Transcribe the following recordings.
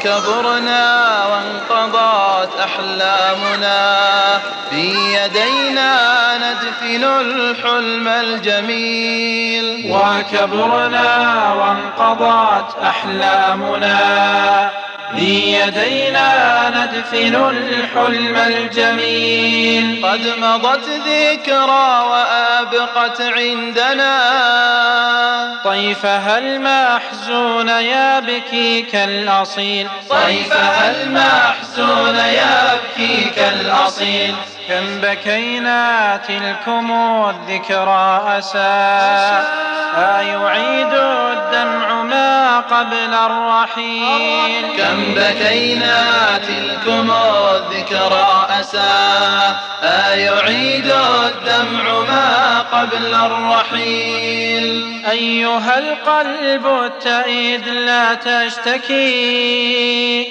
وكبرنا وانقضت أحلامنا. بيدينا ندفن الحلم الجميل. وكبرنا وانقضت أحلامنا. بيدينا ندفن الحلم الجميل. قد مضت ذكرى وآبقت عندنا. طيفها المحزون يبكيك الأصيل؟ طيفها المحزون يبكيك الأصيل؟ كم بكينا تلكم الذكرى أسى. ما قبل الرحيل. كم بكينا تلكم الذكرى أسى أيعيد الدمع ما قبل الرحيل؟ أيها القلب التئيد لا تشتكي.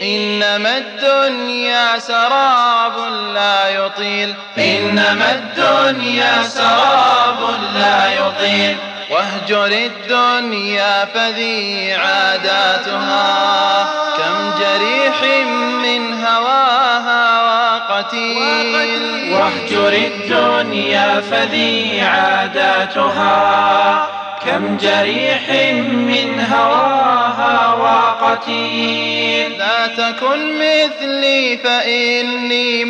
إنما الدنيا سراب لا يطيل. إنما الدنيا سراب لا يطيل. واهجر الدنيا فذي عاداتها. كم جريح من هواها وقتيل واهجر الدنيا فذي عاداتها. كم جريح من هواها وقتيل لا تكن مثلي فإني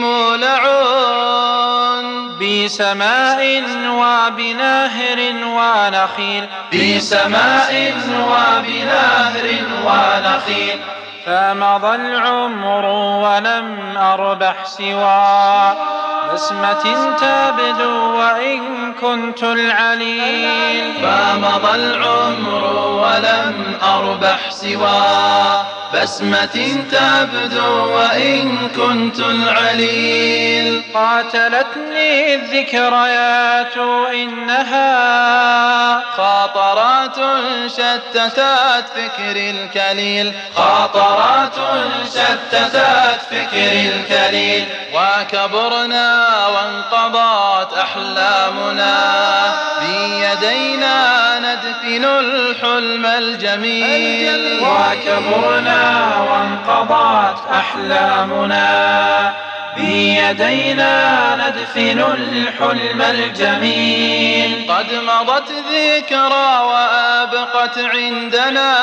مولع بسماء وبنهر ونخيل. بسماء وبنهر ونخيل. فمضى العمر ولم أربح سوى. بسمة تبدو وإن كنت العليل. فمضى العمر ولم أربح سوى. بسمة تبدو وإن كنت العليل. قاتلتني الذكريات إنها خاطرات شتتت فكر الكليل خاطرات شتتت فكر الكليل. وكبرنا وانقضت أحلامنا بيدينا ندفن الحلم الجميل. وكبرنا وانقضت أحلامنا بيدينا ندفن الحلم الجميل قد مضت ذكرى وآبقت عندنا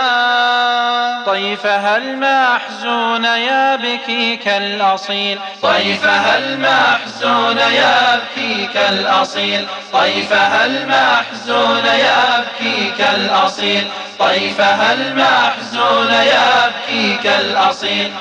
طيفها المحزون يبكيك الأصيل طيفها المحزون يبكيك الأصيل طيفها المحزون يبكيك الأصيل طيفها المحزون يبكيك الأصيل